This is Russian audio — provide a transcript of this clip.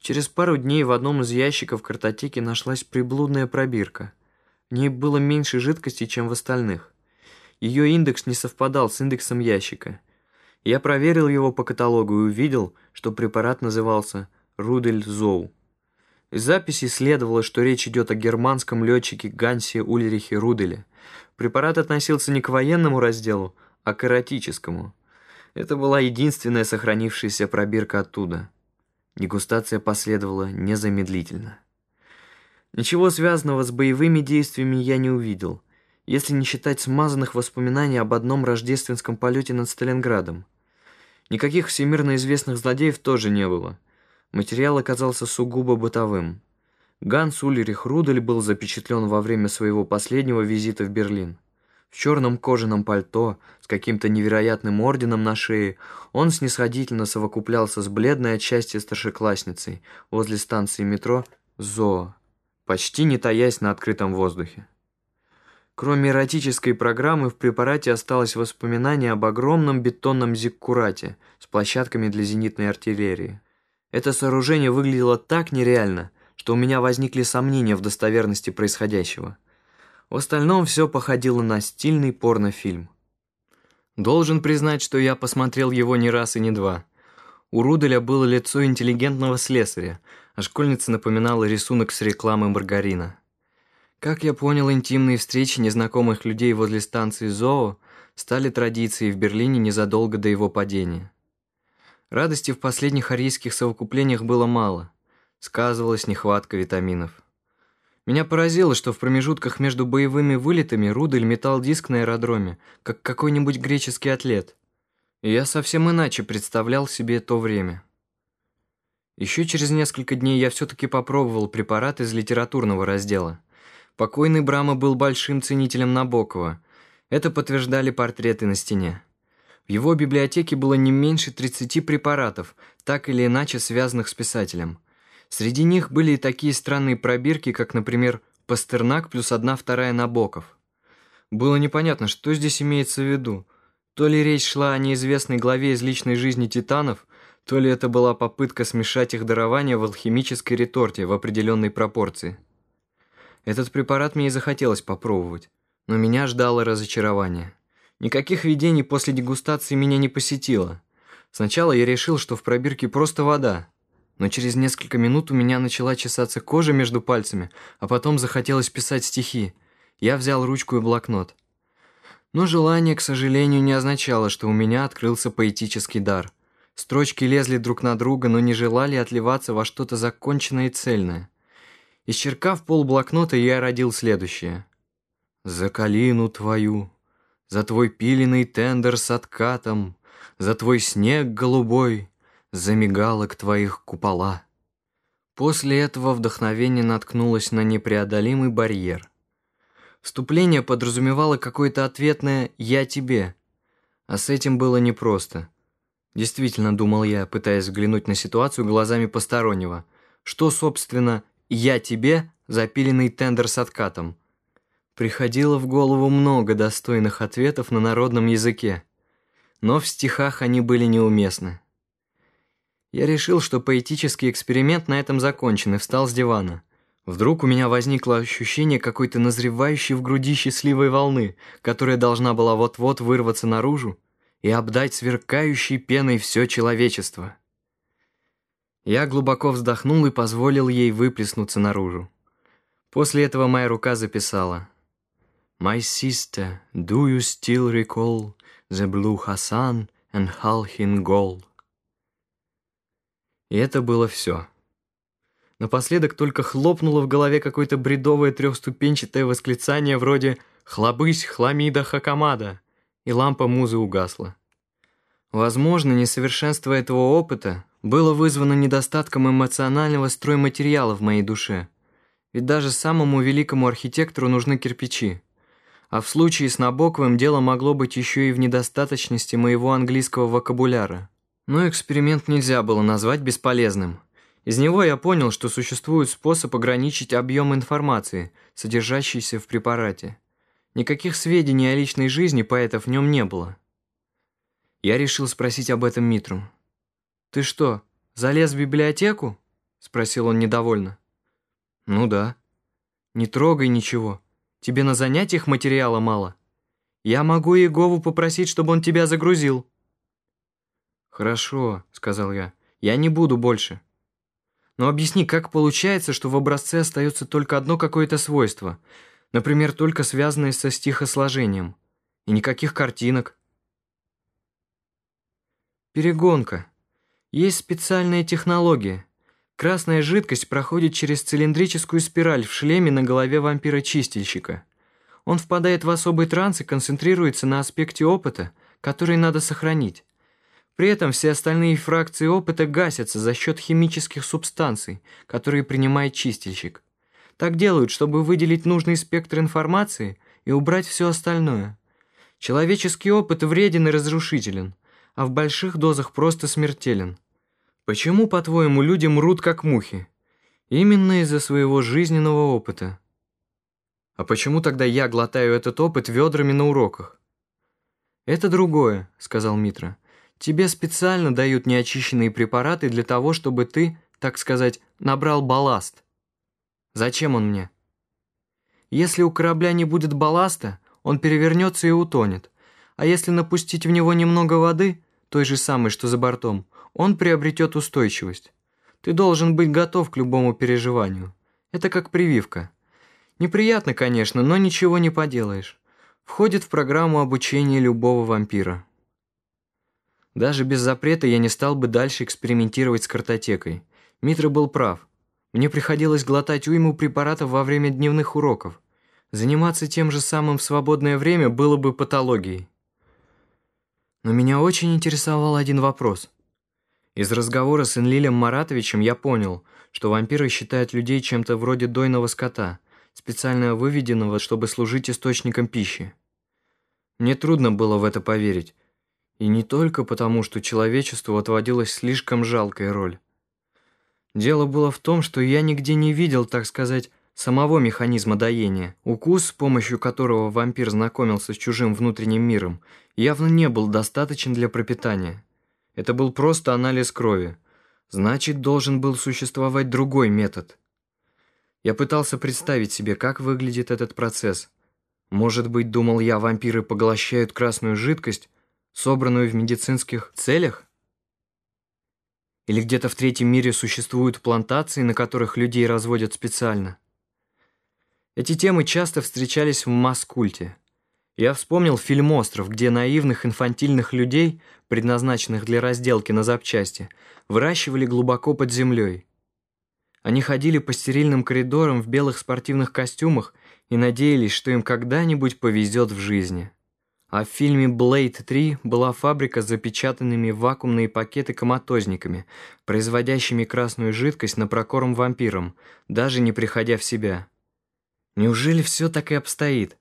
Через пару дней в одном из ящиков картотеки нашлась приблудная пробирка. В ней было меньше жидкости, чем в остальных. Ее индекс не совпадал с индексом ящика. Я проверил его по каталогу и увидел, что препарат назывался «Рудель Зоу». Из записи следовало, что речь идет о германском летчике Гансе Ульрихе Руделе. Препарат относился не к военному разделу, а к эротическому. Это была единственная сохранившаяся пробирка оттуда. Дегустация последовала незамедлительно. Ничего связанного с боевыми действиями я не увидел, если не считать смазанных воспоминаний об одном рождественском полете над Сталинградом. Никаких всемирно известных злодеев тоже не было – Материал оказался сугубо бытовым. Ганс Ульрих Рудель был запечатлен во время своего последнего визита в Берлин. В черном кожаном пальто, с каким-то невероятным орденом на шее, он снисходительно совокуплялся с бледной от счастья старшеклассницей возле станции метро «Зоо», почти не таясь на открытом воздухе. Кроме эротической программы, в препарате осталось воспоминание об огромном бетонном зиккурате с площадками для зенитной артиллерии. Это сооружение выглядело так нереально, что у меня возникли сомнения в достоверности происходящего. В остальном все походило на стильный порнофильм. Должен признать, что я посмотрел его не раз и не два. У Руделя было лицо интеллигентного слесаря, а школьница напоминала рисунок с рекламы маргарина. Как я понял, интимные встречи незнакомых людей возле станции ЗОО стали традицией в Берлине незадолго до его падения. Радости в последних арийских совокуплениях было мало. Сказывалась нехватка витаминов. Меня поразило, что в промежутках между боевыми вылетами Рудель метал диск на аэродроме, как какой-нибудь греческий атлет. И я совсем иначе представлял себе то время. Еще через несколько дней я все-таки попробовал препарат из литературного раздела. Покойный Брама был большим ценителем Набокова. Это подтверждали портреты на стене. В его библиотеке было не меньше 30 препаратов, так или иначе связанных с писателем. Среди них были и такие странные пробирки, как, например, Пастернак плюс одна вторая Набоков. Было непонятно, что здесь имеется в виду. То ли речь шла о неизвестной главе из личной жизни титанов, то ли это была попытка смешать их дарование в алхимической реторте в определенной пропорции. Этот препарат мне и захотелось попробовать, но меня ждало разочарование. Никаких видений после дегустации меня не посетило. Сначала я решил, что в пробирке просто вода, но через несколько минут у меня начала чесаться кожа между пальцами, а потом захотелось писать стихи. Я взял ручку и блокнот. Но желание, к сожалению, не означало, что у меня открылся поэтический дар. Строчки лезли друг на друга, но не желали отливаться во что-то законченное и цельное. Исчеркав пол блокнота, я родил следующее. «За калину твою, за твой пиленный тендер с откатом, За твой снег голубой, За мигалок твоих купола. После этого вдохновение наткнулось на непреодолимый барьер. Вступление подразумевало какое-то ответное «я тебе», а с этим было непросто. Действительно, думал я, пытаясь взглянуть на ситуацию глазами постороннего, что, собственно, «я тебе» запиленный тендер с откатом. Приходило в голову много достойных ответов на народном языке, но в стихах они были неуместны. Я решил, что поэтический эксперимент на этом закончен и встал с дивана. Вдруг у меня возникло ощущение какой-то назревающей в груди счастливой волны, которая должна была вот-вот вырваться наружу и обдать сверкающей пеной все человечество. Я глубоко вздохнул и позволил ей выплеснуться наружу. После этого моя рука записала My sister, do you still recall the blue Hassan and Halhin Gol? И это было все. Напоследок только хлопнуло в голове какое-то бредовое трехступенчатое восклицание вроде «Хлобысь, хламида, хакамада!» и лампа музы угасла. Возможно, несовершенство этого опыта было вызвано недостатком эмоционального стройматериала в моей душе. Ведь даже самому великому архитектору нужны кирпичи. А в случае с Набоковым дело могло быть еще и в недостаточности моего английского вокабуляра. Но эксперимент нельзя было назвать бесполезным. Из него я понял, что существует способ ограничить объем информации, содержащейся в препарате. Никаких сведений о личной жизни поэтов в нем не было. Я решил спросить об этом Митру. «Ты что, залез в библиотеку?» спросил он недовольно. «Ну да». «Не трогай ничего. Тебе на занятиях материала мало. Я могу Иегову попросить, чтобы он тебя загрузил». «Хорошо», — сказал я. «Я не буду больше». «Но объясни, как получается, что в образце остается только одно какое-то свойство, например, только связанное со стихосложением, и никаких картинок?» «Перегонка. Есть специальная технология. Красная жидкость проходит через цилиндрическую спираль в шлеме на голове вампира-чистильщика. Он впадает в особый транс и концентрируется на аспекте опыта, который надо сохранить. При этом все остальные фракции опыта гасятся за счет химических субстанций, которые принимает чистильщик. Так делают, чтобы выделить нужный спектр информации и убрать все остальное. Человеческий опыт вреден и разрушителен, а в больших дозах просто смертелен. Почему, по-твоему, люди мрут как мухи? Именно из-за своего жизненного опыта. А почему тогда я глотаю этот опыт ведрами на уроках? Это другое, сказал Митра. Тебе специально дают неочищенные препараты для того, чтобы ты, так сказать, набрал балласт. Зачем он мне? Если у корабля не будет балласта, он перевернется и утонет. А если напустить в него немного воды, той же самой, что за бортом, он приобретет устойчивость. Ты должен быть готов к любому переживанию. Это как прививка. Неприятно, конечно, но ничего не поделаешь. Входит в программу обучения любого вампира. Даже без запрета я не стал бы дальше экспериментировать с картотекой. Митра был прав. Мне приходилось глотать уйму препаратов во время дневных уроков. Заниматься тем же самым в свободное время было бы патологией. Но меня очень интересовал один вопрос. Из разговора с Энлилем Маратовичем я понял, что вампиры считают людей чем-то вроде дойного скота, специально выведенного, чтобы служить источником пищи. Мне трудно было в это поверить, и не только потому, что человечеству отводилась слишком жалкая роль. Дело было в том, что я нигде не видел, так сказать, самого механизма доения. Укус, с помощью которого вампир знакомился с чужим внутренним миром, явно не был достаточен для пропитания. Это был просто анализ крови. Значит, должен был существовать другой метод. Я пытался представить себе, как выглядит этот процесс. Может быть, думал я, вампиры поглощают красную жидкость, собранную в медицинских целях? Или где-то в третьем мире существуют плантации, на которых людей разводят специально? Эти темы часто встречались в масс-культе. Я вспомнил фильм «Остров», где наивных инфантильных людей, предназначенных для разделки на запчасти, выращивали глубоко под землей. Они ходили по стерильным коридорам в белых спортивных костюмах и надеялись, что им когда-нибудь повезет в жизни. А в фильме «Блейд 3» была фабрика с запечатанными вакуумные пакеты коматозниками, производящими красную жидкость на прокорм вампирам, даже не приходя в себя. Неужели все так и обстоит?